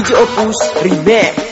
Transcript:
DJ Opus Remix.